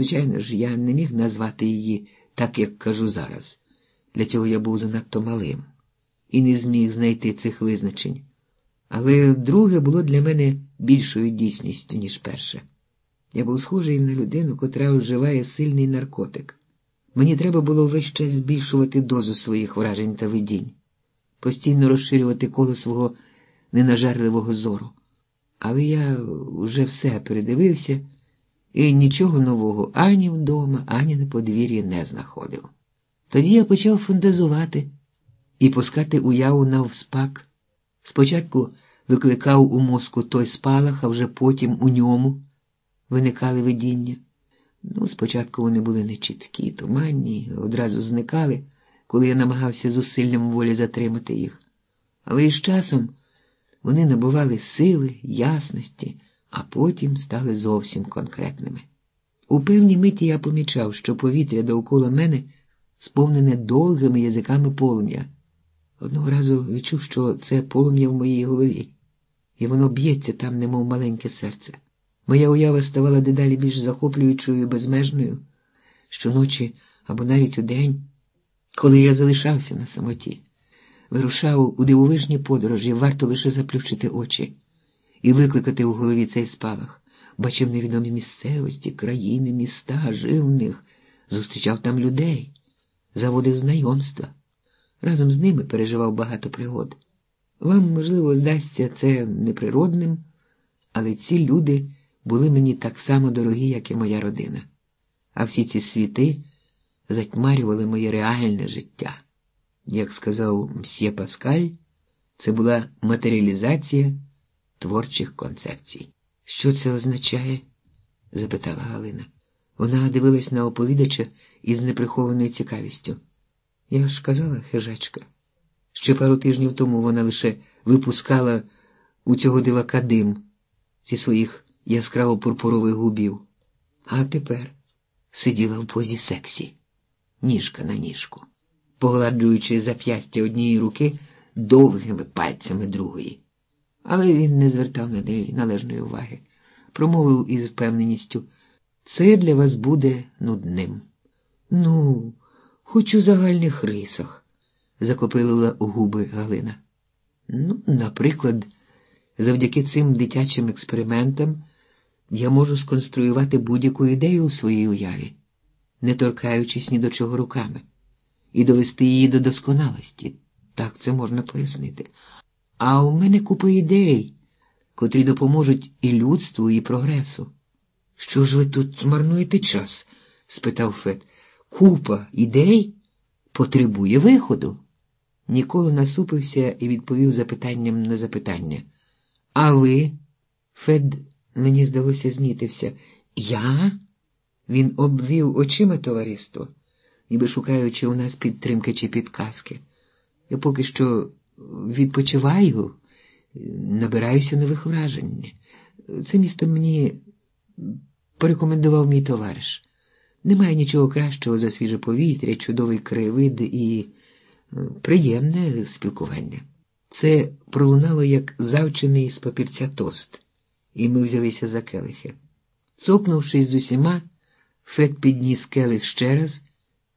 Звичайно ж, я не міг назвати її так, як кажу зараз. Для цього я був занадто малим і не зміг знайти цих визначень. Але друге було для мене більшою дійсністю, ніж перше. Я був схожий на людину, котра вживає сильний наркотик. Мені треба було весь час збільшувати дозу своїх вражень та видінь, постійно розширювати коло свого ненажерливого зору. Але я вже все передивився і нічого нового ані вдома, ані на подвір'ї не знаходив. Тоді я почав фантазувати і пускати уяву навспак. Спочатку викликав у мозку той спалах, а вже потім у ньому виникали видіння. Ну, спочатку вони були нечіткі, туманні, одразу зникали, коли я намагався зусиллям волі затримати їх. Але із часом вони набували сили, ясності, а потім стали зовсім конкретними. У певній миті я помічав, що повітря довкола мене сповнене довгими язиками полум'я. Одного разу відчув, що це полум'я в моїй голові, і воно б'ється там, немов маленьке серце. Моя уява ставала дедалі більш захоплюючою і безмежною щоночі або навіть у день, коли я залишався на самоті, вирушав у дивовижні подорожі, варто лише заплющити очі і викликати у голові цей спалах, бачив невідомі місцевості, країни, міста, жив в них, зустрічав там людей, заводив знайомства. Разом з ними переживав багато пригод. Вам, можливо, здасться це неприродним, але ці люди були мені так само дорогі, як і моя родина. А всі ці світи затьмарювали моє реальне життя. Як сказав мсьє Паскаль, це була матеріалізація творчих концепцій. Що це означає? запитала Галина. Вона дивилась на оповідача із неприхованою цікавістю. Я ж казала, хижачка. Ще пару тижнів тому вона лише випускала у цього дивака дим зі своїх яскраво пурпурових губів, а тепер сиділа в позі сексі, ніжка на ніжку, погладжуючи зап'ястя однієї руки довгими пальцями другої. Але він не звертав на неї належної уваги, промовив із впевненістю це для вас буде нудним. Ну, хоч у загальних рисах, закопилила губи Галина. Ну, наприклад, завдяки цим дитячим експериментам я можу сконструювати будь-яку ідею у своїй уяві, не торкаючись ні до чого руками, і довести її до досконалості. Так це можна пояснити. А у мене купа ідей, котрі допоможуть і людству, і прогресу. Що ж ви тут марнуєте час? спитав Фет. Купа ідей потребує виходу. Ніколи насупився і відповів запитанням на запитання. А ви, Фед, мені здалося, знітився. Я? Він обвів очима товариство, ніби шукаючи у нас підтримки чи підказки. Я поки що відпочиваю, набираюся нових вражень. Це місто мені порекомендував мій товариш. Немає нічого кращого за свіже повітря, чудовий краєвид і приємне спілкування. Це пролунало як завчений з папірця тост, і ми взялися за келихи. Цокнувшись з усіма, Фет підніс келих ще раз,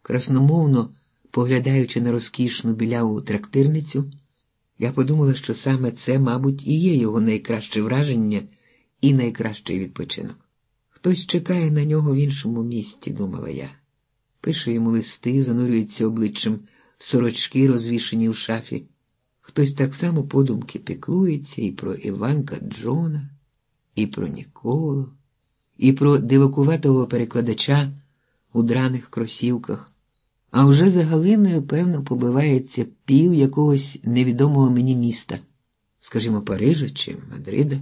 красномовно поглядаючи на розкішну біляву трактирницю, я подумала, що саме це, мабуть, і є його найкраще враження і найкращий відпочинок. Хтось чекає на нього в іншому місті, думала я. Пише йому листи, занурюється обличчям в сорочки, розвішені в шафі. Хтось так само подумки піклується і про Іванка Джона, і про Ніколу, і про дивакуватого перекладача у драних кросівках. А вже за Галиною, певно, побивається пів якогось невідомого мені міста, скажімо, Парижа чи Мадрида.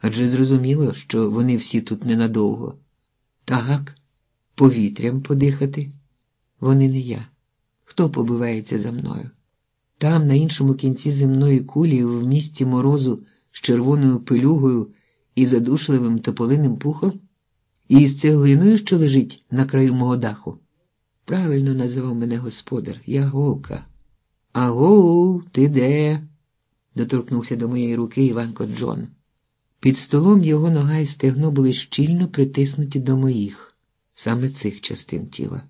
Адже зрозуміло, що вони всі тут ненадовго. Так, повітрям подихати. Вони не я. Хто побивається за мною? Там, на іншому кінці земної кулі, в місті морозу з червоною пилюгою і задушливим тополиним пухом, і з цеглиною, що лежить на краю мого даху. Правильно називав мене господар, я голка. Агоу, ти де? доторкнувся до моєї руки Іванко Джон. Під столом його нога і стегно були щільно притиснуті до моїх. саме цих частин тіла.